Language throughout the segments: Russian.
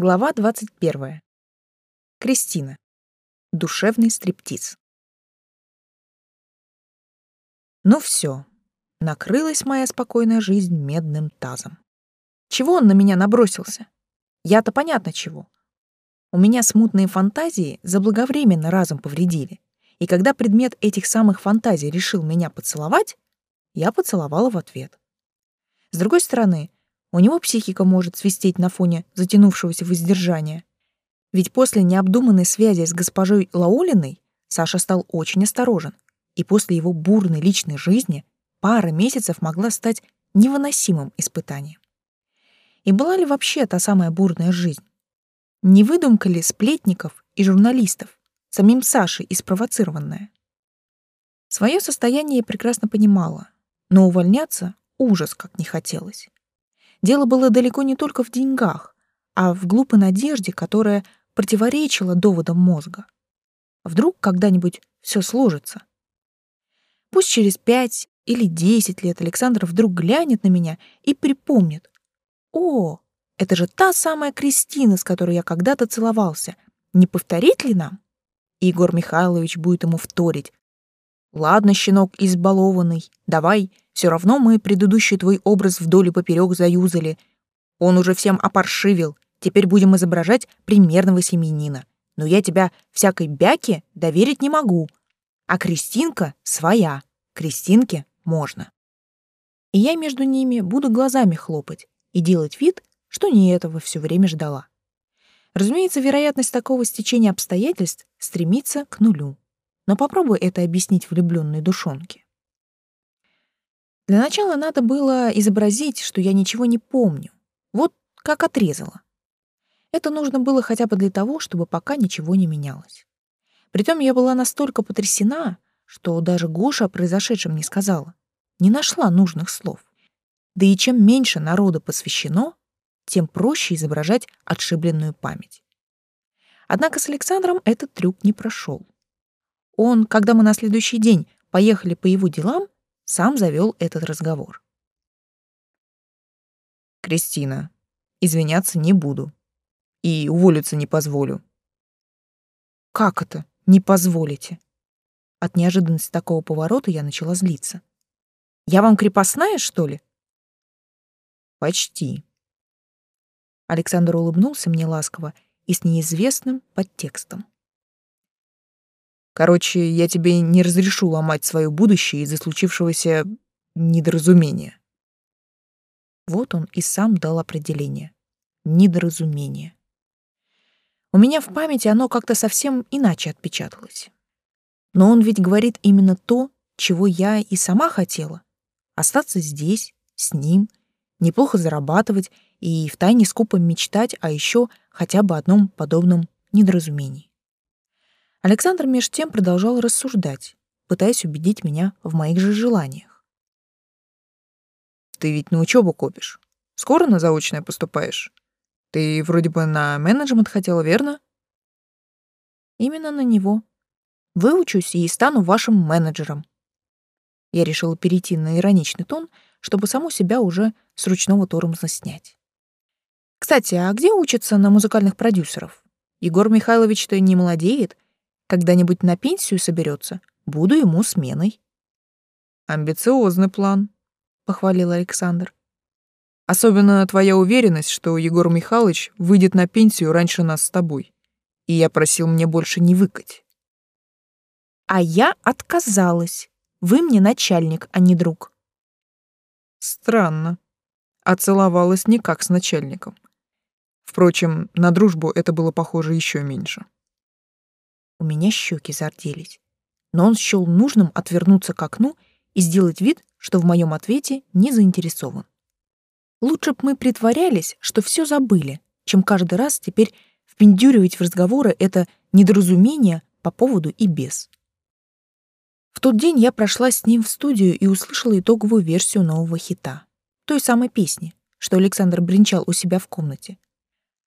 Глава 21. Кристина. Душевный стриптиз. Ну все, накрылась моя спокойная жизнь медным тазом. Чего он на меня набросился? Я-то понятно чего. У меня смутные фантазии заблаговременно разом повредили. И когда предмет этих самых фантазий решил меня поцеловать, я поцеловала в ответ. С другой стороны, у него психика может свистеть на фоне затянувшегося воздержания. Ведь после необдуманной связи с госпожой Лаулиной Саша стал очень осторожен, и после его бурной личной жизни пара месяцев могла стать невыносимым испытанием. И была ли вообще та самая бурная жизнь? Не выдумка ли сплетников и журналистов, самим Сашей и спровоцированная? Свое состояние я прекрасно понимала, но увольняться ужас как не хотелось. Дело было далеко не только в деньгах, а в глупой надежде, которая противоречила доводам мозга. Вдруг когда-нибудь все сложится. Пусть через пять или десять лет Александр вдруг глянет на меня и припомнит. «О, это же та самая Кристина, с которой я когда-то целовался. Не повторить ли нам?» Игорь Михайлович будет ему вторить. «Ладно, щенок избалованный, давай, все равно мы предыдущий твой образ вдоль и поперек заюзали. Он уже всем опаршивил. Теперь будем изображать примерного семьянина. Но я тебя всякой бяке доверить не могу. А Кристинка своя. Кристинке можно. И я между ними буду глазами хлопать и делать вид, что не этого все время ждала. Разумеется, вероятность такого стечения обстоятельств стремится к нулю. Но попробуй это объяснить влюбленной душонке. Для начала надо было изобразить, что я ничего не помню. Вот как отрезала. Это нужно было хотя бы для того, чтобы пока ничего не менялось. Притом я была настолько потрясена, что даже Гоша о произошедшем не сказала. Не нашла нужных слов. Да и чем меньше народа посвящено, тем проще изображать отшибленную память. Однако с Александром этот трюк не прошел. Он, когда мы на следующий день поехали по его делам, сам завел этот разговор. «Кристина, извиняться не буду. И уволиться не позволю». «Как это? Не позволите?» От неожиданности такого поворота я начала злиться. «Я вам крепостная, что ли?» «Почти». Александр улыбнулся мне ласково и с неизвестным подтекстом. Короче, я тебе не разрешу ломать свое будущее из-за случившегося недоразумения. Вот он и сам дал определение. Недоразумение. У меня в памяти оно как-то совсем иначе отпечаталось. Но он ведь говорит именно то, чего я и сама хотела. Остаться здесь, с ним, неплохо зарабатывать и втайне скупо мечтать о еще хотя бы одном подобном недоразумении. Александр меж тем продолжал рассуждать, пытаясь убедить меня в моих же желаниях. «Ты ведь на учебу копишь. Скоро на заочное поступаешь? Ты вроде бы на менеджмент хотела, верно?» «Именно на него. Выучусь и стану вашим менеджером». Я решила перейти на ироничный тон, чтобы саму себя уже с ручного тормоза снять. «Кстати, а где учатся на музыкальных продюсеров? Егор Михайлович-то не молодеет, когда-нибудь на пенсию соберется, буду ему сменой. Амбициозный план, похвалил Александр. Особенно твоя уверенность, что Егор Михайлович выйдет на пенсию раньше нас с тобой. И я просил мне больше не выкать. А я отказалась. Вы мне начальник, а не друг. Странно. А целовалась не как с начальником. Впрочем, на дружбу это было похоже еще меньше. У меня щеки зарделись. Но он счел нужным отвернуться к окну и сделать вид, что в моем ответе не заинтересован. Лучше б мы притворялись, что все забыли, чем каждый раз теперь впендюривать в разговоры это недоразумение по поводу и без. В тот день я прошла с ним в студию и услышала итоговую версию нового хита. Той самой песни, что Александр бренчал у себя в комнате.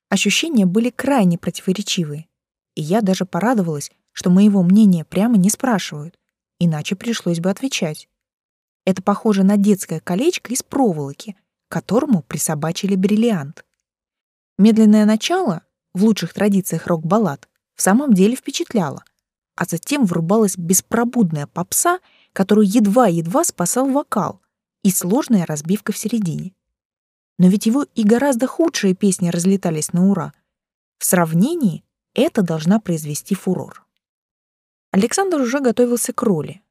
Ощущения были крайне противоречивые и я даже порадовалась, что моего мнения прямо не спрашивают, иначе пришлось бы отвечать. Это похоже на детское колечко из проволоки, к которому присобачили бриллиант. Медленное начало, в лучших традициях рок-баллад, в самом деле впечатляло, а затем врубалась беспробудная попса, которую едва-едва спасал вокал и сложная разбивка в середине. Но ведь его и гораздо худшие песни разлетались на ура. В сравнении это должна произвести фурор. Александр уже готовился к роли.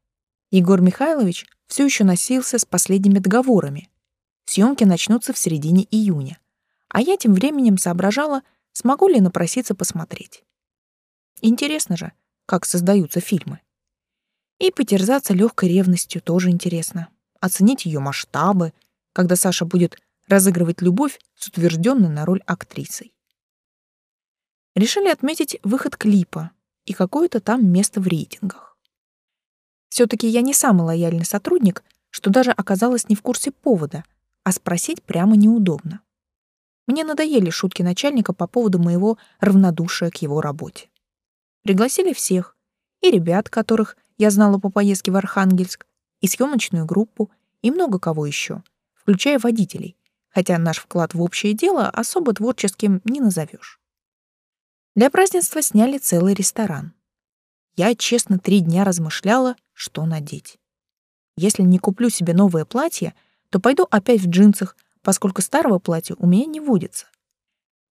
Егор Михайлович все еще носился с последними договорами. Съемки начнутся в середине июня. А я тем временем соображала, смогу ли напроситься посмотреть. Интересно же, как создаются фильмы. И потерзаться легкой ревностью тоже интересно. Оценить ее масштабы, когда Саша будет разыгрывать любовь с утвержденной на роль актрисой. Решили отметить выход клипа и какое-то там место в рейтингах. все таки я не самый лояльный сотрудник, что даже оказалась не в курсе повода, а спросить прямо неудобно. Мне надоели шутки начальника по поводу моего равнодушия к его работе. Пригласили всех, и ребят, которых я знала по поездке в Архангельск, и съемочную группу, и много кого еще, включая водителей, хотя наш вклад в общее дело особо творческим не назовешь. Для празднества сняли целый ресторан. Я честно три дня размышляла, что надеть. Если не куплю себе новое платье, то пойду опять в джинсах, поскольку старого платья у меня не водится.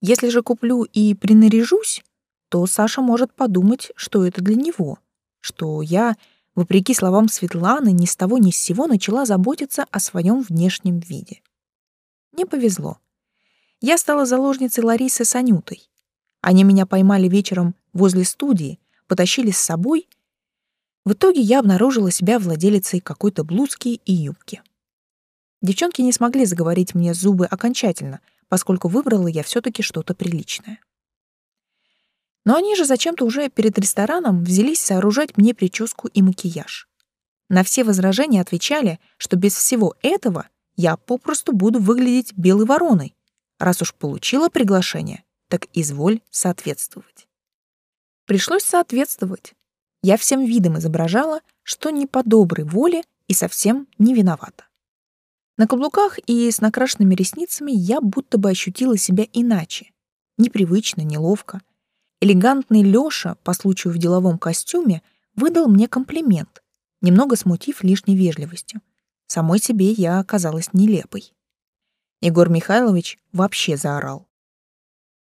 Если же куплю и принаряжусь, то Саша может подумать, что это для него, что я, вопреки словам Светланы, ни с того ни с сего начала заботиться о своем внешнем виде. Мне повезло. Я стала заложницей Ларисы с Анютой. Они меня поймали вечером возле студии, потащили с собой. В итоге я обнаружила себя владелицей какой-то блузки и юбки. Девчонки не смогли заговорить мне зубы окончательно, поскольку выбрала я все таки что-то приличное. Но они же зачем-то уже перед рестораном взялись сооружать мне прическу и макияж. На все возражения отвечали, что без всего этого я попросту буду выглядеть белой вороной. Раз уж получила приглашение, так изволь соответствовать. Пришлось соответствовать. Я всем видом изображала, что не по доброй воле и совсем не виновата. На каблуках и с накрашенными ресницами я будто бы ощутила себя иначе. Непривычно, неловко. Элегантный Лёша, по случаю в деловом костюме, выдал мне комплимент, немного смутив лишней вежливостью. Самой себе я оказалась нелепой. Егор Михайлович вообще заорал.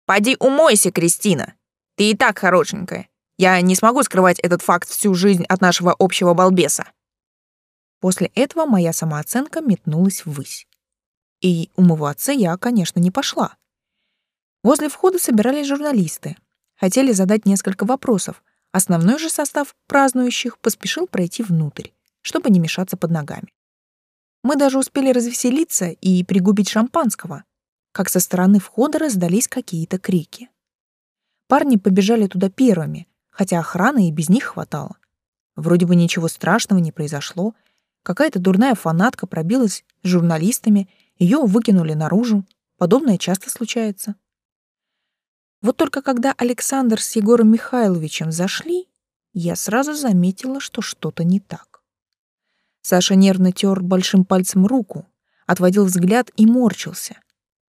«Поди умойся, Кристина! Ты и так хорошенькая. Я не смогу скрывать этот факт всю жизнь от нашего общего балбеса». После этого моя самооценка метнулась ввысь. И умываться я, конечно, не пошла. Возле входа собирались журналисты, хотели задать несколько вопросов. Основной же состав празднующих поспешил пройти внутрь, чтобы не мешаться под ногами. Мы даже успели развеселиться и пригубить шампанского, как со стороны входа раздались какие-то крики. Парни побежали туда первыми, хотя охраны и без них хватало. Вроде бы ничего страшного не произошло. Какая-то дурная фанатка пробилась с журналистами, ее выкинули наружу. Подобное часто случается. Вот только когда Александр с Егором Михайловичем зашли, я сразу заметила, что что-то не так. Саша нервно тер большим пальцем руку, отводил взгляд и морщился.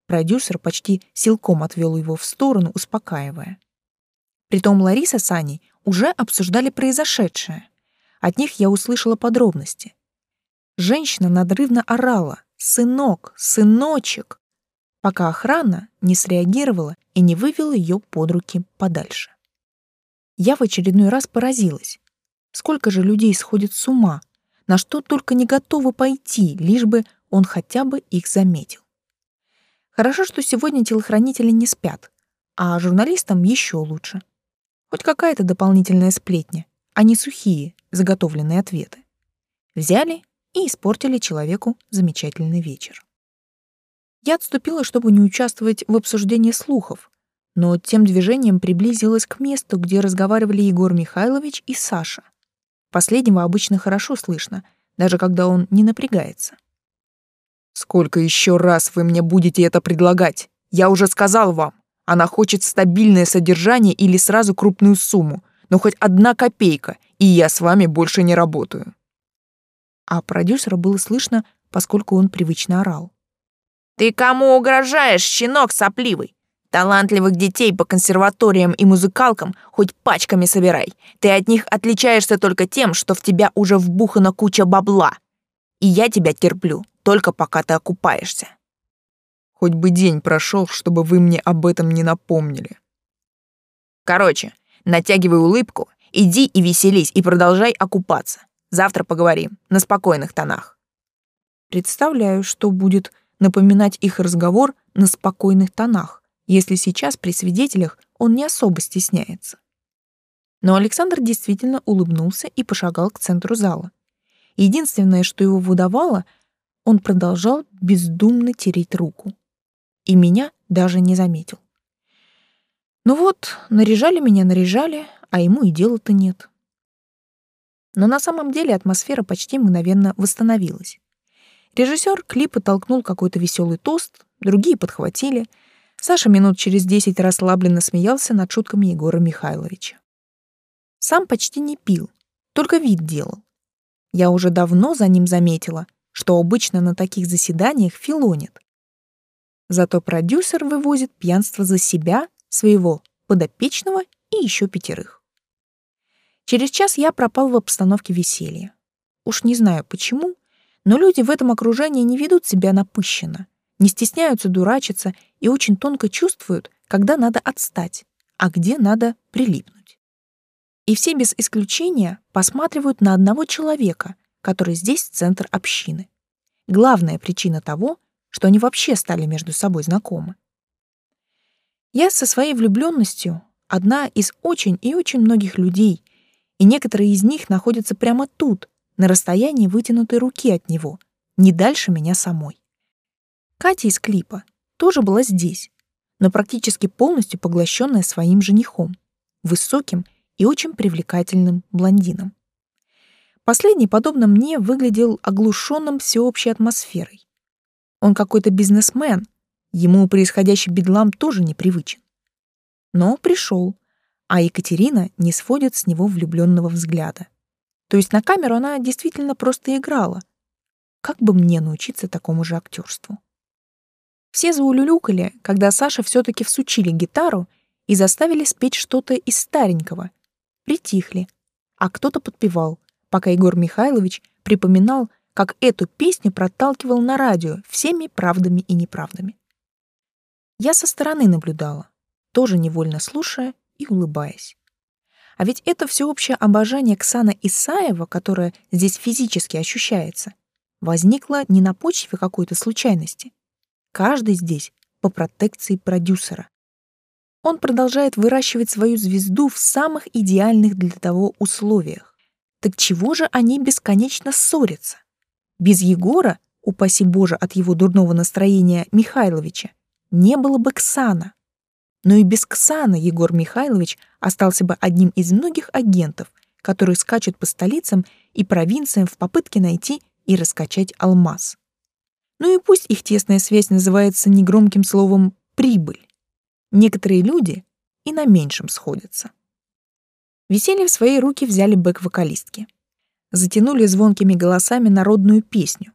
Продюсер почти силком отвел его в сторону, успокаивая. Притом Лариса с Аней уже обсуждали произошедшее. От них я услышала подробности. Женщина надрывно орала «Сынок! Сыночек!», пока охрана не среагировала и не вывел ее под руки подальше. Я в очередной раз поразилась. Сколько же людей сходит с ума, на что только не готовы пойти, лишь бы он хотя бы их заметил. Хорошо, что сегодня телохранители не спят, а журналистам еще лучше. Хоть какая-то дополнительная сплетня, а не сухие, заготовленные ответы. Взяли и испортили человеку замечательный вечер. Я отступила, чтобы не участвовать в обсуждении слухов, но тем движением приблизилась к месту, где разговаривали Егор Михайлович и Саша. Последнего обычно хорошо слышно, даже когда он не напрягается. «Сколько еще раз вы мне будете это предлагать? Я уже сказал вам, она хочет стабильное содержание или сразу крупную сумму, но хоть одна копейка, и я с вами больше не работаю». А продюсера было слышно, поскольку он привычно орал. «Ты кому угрожаешь, щенок сопливый? Талантливых детей по консерваториям и музыкалкам хоть пачками собирай. Ты от них отличаешься только тем, что в тебя уже вбухана куча бабла. И я тебя терплю, только пока ты окупаешься. Хоть бы день прошел, чтобы вы мне об этом не напомнили. Короче, натягивай улыбку, иди и веселись, и продолжай окупаться. Завтра поговорим, на спокойных тонах. Представляю, что будет напоминать их разговор на спокойных тонах если сейчас при свидетелях он не особо стесняется. Но Александр действительно улыбнулся и пошагал к центру зала. Единственное, что его выдавало, он продолжал бездумно тереть руку. И меня даже не заметил. Ну вот, наряжали меня, наряжали, а ему и дела-то нет. Но на самом деле атмосфера почти мгновенно восстановилась. Режиссер клипа толкнул какой-то веселый тост, другие подхватили — Саша минут через десять расслабленно смеялся над шутками Егора Михайловича. Сам почти не пил, только вид делал. Я уже давно за ним заметила, что обычно на таких заседаниях филонит. Зато продюсер вывозит пьянство за себя, своего подопечного и еще пятерых. Через час я пропал в обстановке веселья. Уж не знаю почему, но люди в этом окружении не ведут себя напыщенно — не стесняются дурачиться и очень тонко чувствуют, когда надо отстать, а где надо прилипнуть. И все без исключения посматривают на одного человека, который здесь центр общины. Главная причина того, что они вообще стали между собой знакомы. Я со своей влюбленностью одна из очень и очень многих людей, и некоторые из них находятся прямо тут, на расстоянии вытянутой руки от него, не дальше меня самой. Катя из клипа тоже была здесь, но практически полностью поглощенная своим женихом, высоким и очень привлекательным блондином. Последний, подобно мне, выглядел оглушенным всеобщей атмосферой. Он какой-то бизнесмен, ему происходящий бедлам тоже непривычен. Но пришел, а Екатерина не сводит с него влюбленного взгляда. То есть на камеру она действительно просто играла. Как бы мне научиться такому же актерству? Все заулюлюкали, когда Саша все-таки всучили гитару и заставили спеть что-то из старенького. Притихли, а кто-то подпевал, пока Егор Михайлович припоминал, как эту песню проталкивал на радио всеми правдами и неправдами. Я со стороны наблюдала, тоже невольно слушая и улыбаясь. А ведь это всеобщее обожание Ксана Исаева, которое здесь физически ощущается, возникло не на почве какой-то случайности. Каждый здесь по протекции продюсера. Он продолжает выращивать свою звезду в самых идеальных для того условиях. Так чего же они бесконечно ссорятся? Без Егора, упаси Боже от его дурного настроения Михайловича, не было бы Ксана. Но и без Ксана Егор Михайлович остался бы одним из многих агентов, которые скачут по столицам и провинциям в попытке найти и раскачать алмаз. Ну и пусть их тесная связь называется негромким словом «прибыль». Некоторые люди и на меньшем сходятся. Веселье в свои руки взяли бэк-вокалистки. Затянули звонкими голосами народную песню.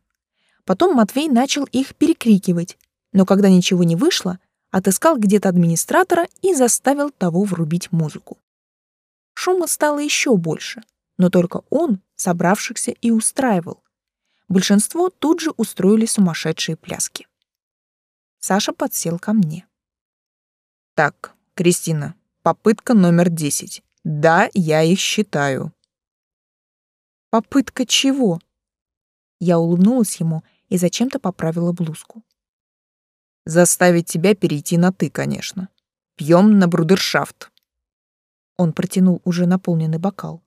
Потом Матвей начал их перекрикивать, но когда ничего не вышло, отыскал где-то администратора и заставил того врубить музыку. Шума стало еще больше, но только он собравшихся и устраивал, Большинство тут же устроили сумасшедшие пляски. Саша подсел ко мне. Так, Кристина, попытка номер десять. Да, я их считаю. Попытка чего? Я улыбнулась ему и зачем-то поправила блузку. Заставить тебя перейти на «ты», конечно. Пьем на брудершафт. Он протянул уже наполненный бокал.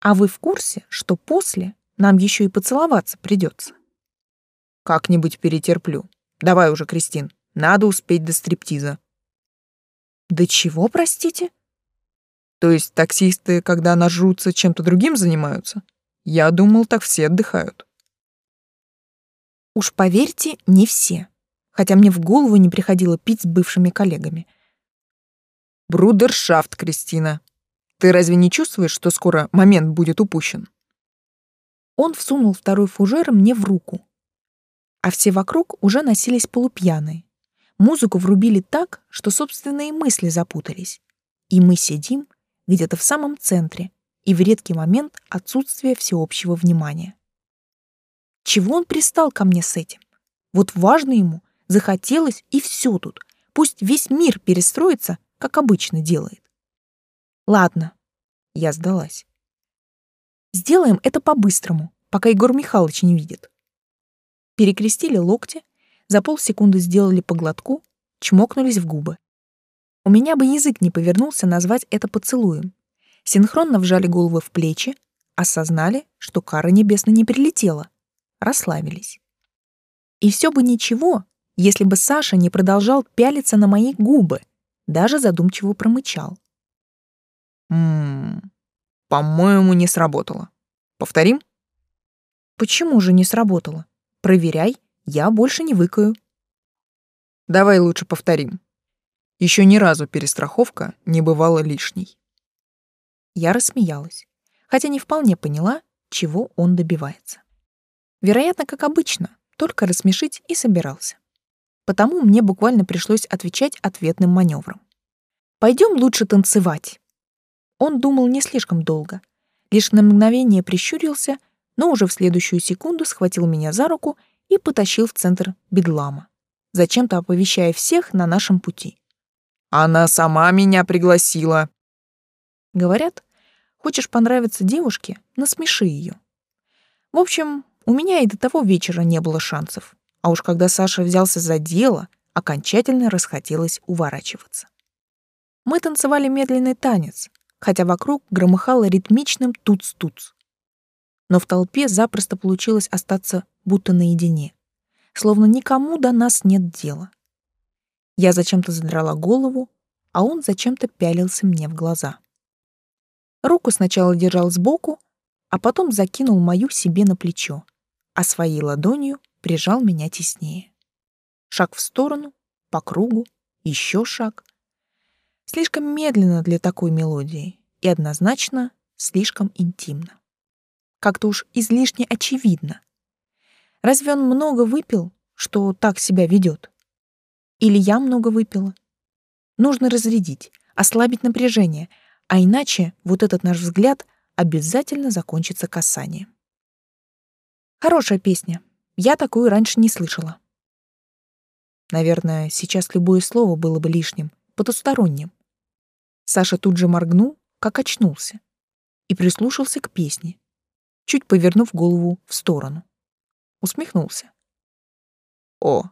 А вы в курсе, что после нам еще и поцеловаться придется. Как-нибудь перетерплю. Давай уже, Кристин, надо успеть до стриптиза. До чего, простите? То есть таксисты, когда нажрутся, чем-то другим занимаются? Я думал, так все отдыхают. Уж поверьте, не все. Хотя мне в голову не приходило пить с бывшими коллегами. Брудершафт, Кристина. Ты разве не чувствуешь, что скоро момент будет упущен? Он всунул второй фужер мне в руку. А все вокруг уже носились полупьяные. Музыку врубили так, что собственные мысли запутались. И мы сидим где-то в самом центре и в редкий момент отсутствия всеобщего внимания. Чего он пристал ко мне с этим? Вот важно ему, захотелось и все тут. Пусть весь мир перестроится, как обычно делает. Ладно, я сдалась. Сделаем это по-быстрому, пока Егор Михайлович не видит. Перекрестили локти, за полсекунды сделали по глотку, чмокнулись в губы. У меня бы язык не повернулся назвать это поцелуем. Синхронно вжали головы в плечи, осознали, что кара небесная не прилетела, расслабились. И все бы ничего, если бы Саша не продолжал пялиться на мои губы, даже задумчиво промычал. «Ммм, по-моему, не сработало. Повторим?» «Почему же не сработало? Проверяй, я больше не выкаю». «Давай лучше повторим. Еще ни разу перестраховка не бывала лишней». Я рассмеялась, хотя не вполне поняла, чего он добивается. Вероятно, как обычно, только рассмешить и собирался. Потому мне буквально пришлось отвечать ответным маневром. Пойдем лучше танцевать. Он думал не слишком долго, лишь на мгновение прищурился, но уже в следующую секунду схватил меня за руку и потащил в центр бедлама, зачем-то оповещая всех на нашем пути. «Она сама меня пригласила!» Говорят, хочешь понравиться девушке, насмеши ее. В общем, у меня и до того вечера не было шансов. А уж когда Саша взялся за дело, окончательно расхотелось уворачиваться. Мы танцевали медленный танец, хотя вокруг громыхало ритмичным туц-туц. Но в толпе запросто получилось остаться будто наедине, словно никому до нас нет дела. Я зачем-то задрала голову, а он зачем-то пялился мне в глаза. Руку сначала держал сбоку, а потом закинул мою себе на плечо, а своей ладонью прижал меня теснее. Шаг в сторону, по кругу, еще шаг. Слишком медленно для такой мелодии и однозначно слишком интимно. Как-то уж излишне очевидно. Разве он много выпил, что так себя ведет? Или я много выпила? Нужно разрядить, ослабить напряжение, а иначе вот этот наш взгляд обязательно закончится касанием. Хорошая песня. Я такую раньше не слышала. Наверное, сейчас любое слово было бы лишним, потусторонним. Саша тут же моргнул, как очнулся, и прислушался к песне, чуть повернув голову в сторону. Усмехнулся. «О,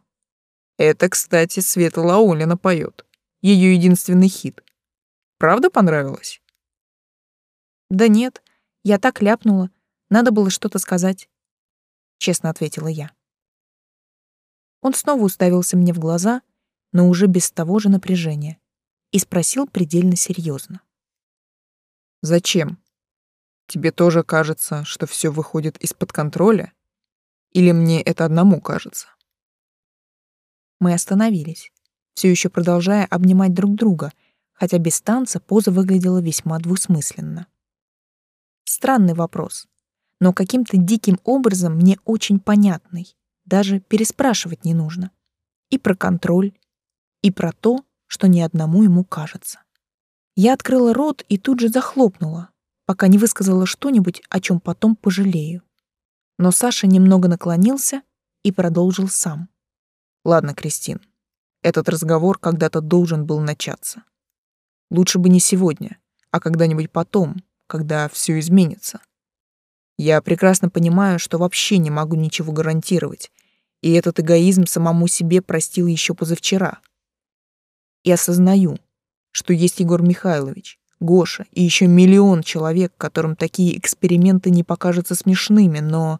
это, кстати, Света Лаулина поет. Ее единственный хит. Правда понравилось?» «Да нет, я так ляпнула. Надо было что-то сказать честно ответила я. Он снова уставился мне в глаза, но уже без того же напряжения, и спросил предельно серьезно. Зачем? Тебе тоже кажется, что все выходит из-под контроля? Или мне это одному кажется? Мы остановились, все еще продолжая обнимать друг друга, хотя без танца поза выглядела весьма двусмысленно. Странный вопрос, но каким-то диким образом мне очень понятный. Даже переспрашивать не нужно. И про контроль, и про то, что ни одному ему кажется. Я открыла рот и тут же захлопнула, пока не высказала что-нибудь, о чем потом пожалею. Но Саша немного наклонился и продолжил сам. «Ладно, Кристин, этот разговор когда-то должен был начаться. Лучше бы не сегодня, а когда-нибудь потом, когда все изменится. Я прекрасно понимаю, что вообще не могу ничего гарантировать, и этот эгоизм самому себе простил еще позавчера. И осознаю, что есть Егор Михайлович, Гоша и еще миллион человек, которым такие эксперименты не покажутся смешными, но...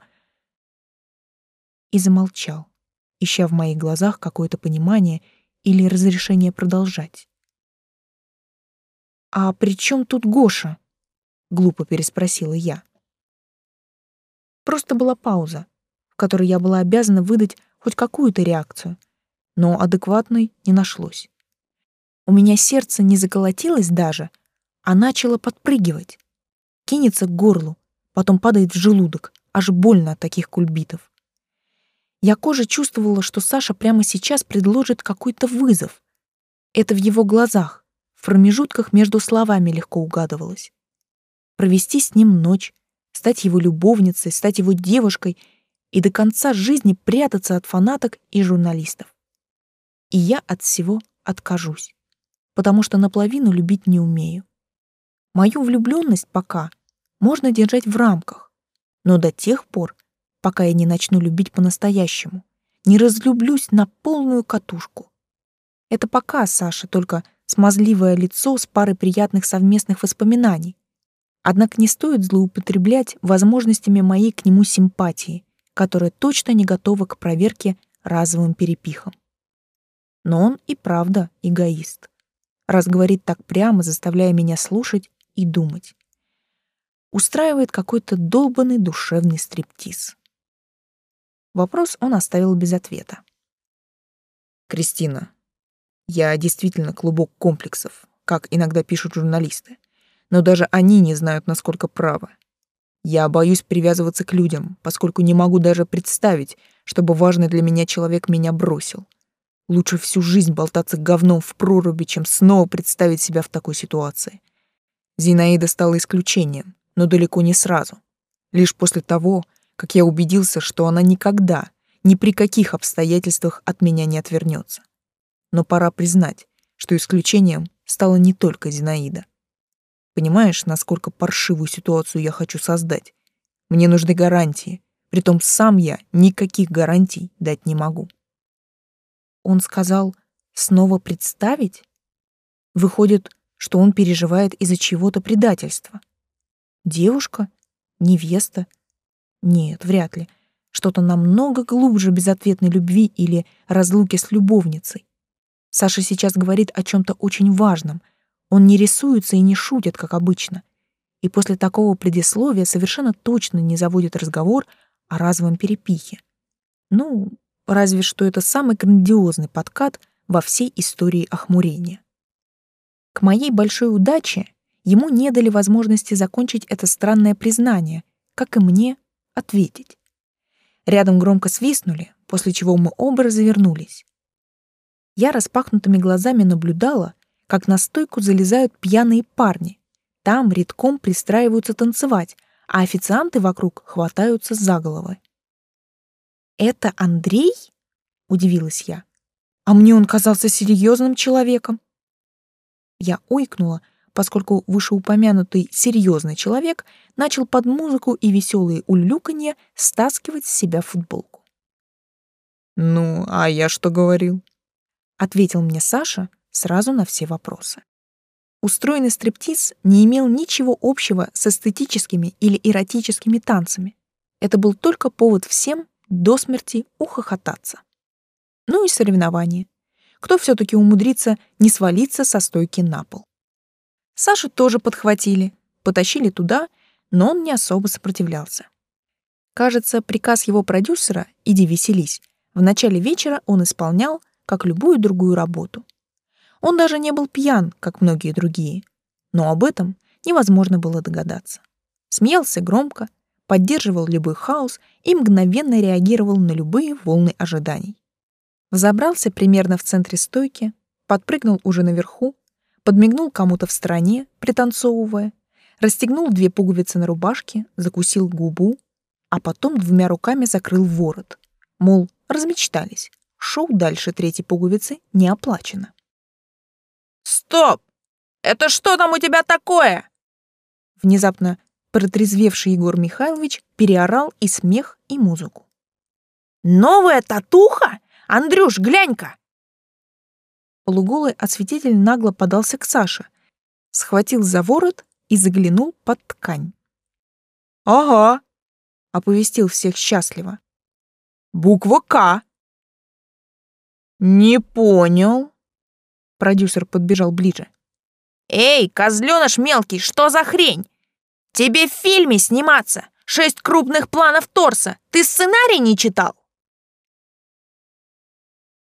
И замолчал, ища в моих глазах какое-то понимание или разрешение продолжать. «А при чем тут Гоша?» — глупо переспросила я. Просто была пауза, в которой я была обязана выдать хоть какую-то реакцию, но адекватной не нашлось. У меня сердце не заколотилось даже, а начало подпрыгивать. Кинется к горлу, потом падает в желудок, аж больно от таких кульбитов. Я кожей чувствовала, что Саша прямо сейчас предложит какой-то вызов. Это в его глазах, в промежутках между словами легко угадывалось. Провести с ним ночь, стать его любовницей, стать его девушкой и до конца жизни прятаться от фанаток и журналистов. И я от всего откажусь, потому что наполовину любить не умею. Мою влюбленность пока можно держать в рамках, но до тех пор, пока я не начну любить по-настоящему, не разлюблюсь на полную катушку. Это пока Саша только смазливое лицо с парой приятных совместных воспоминаний. Однако не стоит злоупотреблять возможностями моей к нему симпатии, которая точно не готова к проверке разовым перепихом. Но он и правда эгоист, раз говорит так прямо, заставляя меня слушать и думать. Устраивает какой-то долбанный душевный стриптиз. Вопрос он оставил без ответа. «Кристина, я действительно клубок комплексов, как иногда пишут журналисты, но даже они не знают, насколько правы. Я боюсь привязываться к людям, поскольку не могу даже представить, чтобы важный для меня человек меня бросил. Лучше всю жизнь болтаться говном в проруби, чем снова представить себя в такой ситуации. Зинаида стала исключением, но далеко не сразу. Лишь после того, как я убедился, что она никогда, ни при каких обстоятельствах от меня не отвернется. Но пора признать, что исключением стала не только Зинаида. Понимаешь, насколько паршивую ситуацию я хочу создать? Мне нужны гарантии, притом сам я никаких гарантий дать не могу. Он сказал снова представить? Выходит, что он переживает из-за чего-то предательства. Девушка? Невеста? Нет, вряд ли. Что-то намного глубже безответной любви или разлуки с любовницей. Саша сейчас говорит о чем то очень важном. Он не рисуется и не шутит, как обычно. И после такого предисловия совершенно точно не заводит разговор о разовом перепихе. Ну, Разве что это самый грандиозный подкат во всей истории охмурения. К моей большой удаче ему не дали возможности закончить это странное признание, как и мне ответить. Рядом громко свистнули, после чего мы оба развернулись. Я распахнутыми глазами наблюдала, как на стойку залезают пьяные парни. Там редком пристраиваются танцевать, а официанты вокруг хватаются за головы. «Это Андрей?» — удивилась я. «А мне он казался серьезным человеком». Я ойкнула, поскольку вышеупомянутый серьезный человек начал под музыку и веселые улюлюканье стаскивать с себя футболку. «Ну, а я что говорил?» — ответил мне Саша сразу на все вопросы. Устроенный стриптиз не имел ничего общего с эстетическими или эротическими танцами. Это был только повод всем до смерти ухохотаться. Ну и соревнования. Кто все таки умудрится не свалиться со стойки на пол. Сашу тоже подхватили, потащили туда, но он не особо сопротивлялся. Кажется, приказ его продюсера «иди веселись» в начале вечера он исполнял, как любую другую работу. Он даже не был пьян, как многие другие, но об этом невозможно было догадаться. Смеялся громко, поддерживал любой хаос и мгновенно реагировал на любые волны ожиданий. Взобрался примерно в центре стойки, подпрыгнул уже наверху, подмигнул кому-то в стороне, пританцовывая, расстегнул две пуговицы на рубашке, закусил губу, а потом двумя руками закрыл ворот. Мол, размечтались. Шоу дальше третьей пуговицы не оплачено. «Стоп! Это что там у тебя такое?» Внезапно Протрезвевший Егор Михайлович переорал и смех, и музыку. «Новая татуха? Андрюш, глянь-ка!» Полуголый осветитель нагло подался к Саше, схватил за ворот и заглянул под ткань. «Ага», — оповестил всех счастливо. «Буква К». «Не понял». Продюсер подбежал ближе. «Эй, козленыш мелкий, что за хрень? Тебе в фильме сниматься! Шесть крупных планов торса! Ты сценарий не читал?»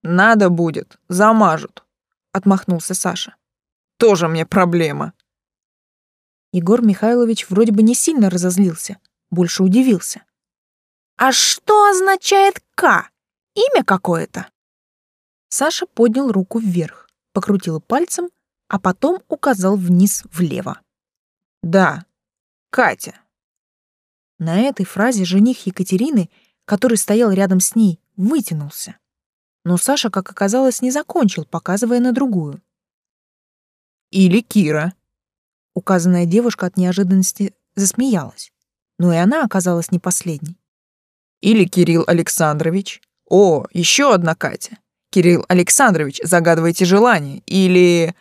«Надо будет, замажут», — отмахнулся Саша. «Тоже мне проблема». Егор Михайлович вроде бы не сильно разозлился, больше удивился. А что означает «К»? Имя какое-то?» Саша поднял руку вверх, покрутил пальцем, а потом указал вниз влево. «Да, Катя». На этой фразе жених Екатерины, который стоял рядом с ней, вытянулся. Но Саша, как оказалось, не закончил, показывая на другую. «Или Кира». Указанная девушка от неожиданности засмеялась. Но и она оказалась не последней. «Или Кирилл Александрович. О, еще одна Катя. Кирилл Александрович, загадывайте желание. Или...»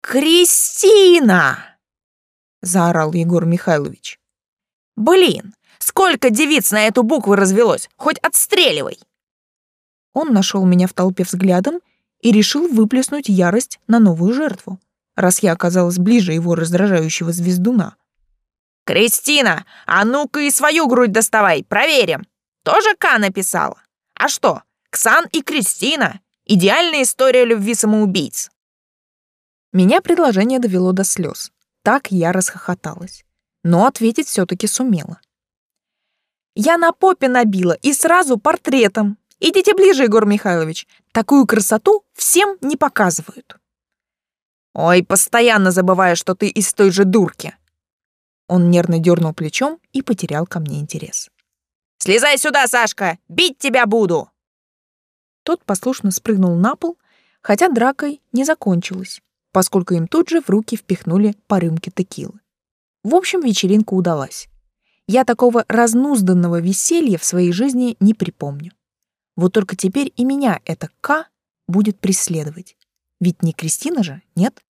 «Кристина!» — заорал Егор Михайлович. «Блин, сколько девиц на эту букву развелось! Хоть отстреливай!» Он нашел меня в толпе взглядом и решил выплеснуть ярость на новую жертву, раз я оказалась ближе его раздражающего звездуна. «Кристина, а ну-ка и свою грудь доставай, проверим! Тоже К написала? А что, Ксан и Кристина? Идеальная история любви самоубийц!» Меня предложение довело до слез. Так я расхохоталась. Но ответить все-таки сумела. Я на попе набила и сразу портретом. Идите ближе, Егор Михайлович. Такую красоту всем не показывают. Ой, постоянно забываю, что ты из той же дурки. Он нервно дернул плечом и потерял ко мне интерес. «Слезай сюда, Сашка! Бить тебя буду!» Тот послушно спрыгнул на пол, хотя дракой не закончилась поскольку им тут же в руки впихнули по рюмке текилы. В общем, вечеринка удалась. Я такого разнузданного веселья в своей жизни не припомню. Вот только теперь и меня это К будет преследовать. Ведь не Кристина же, нет?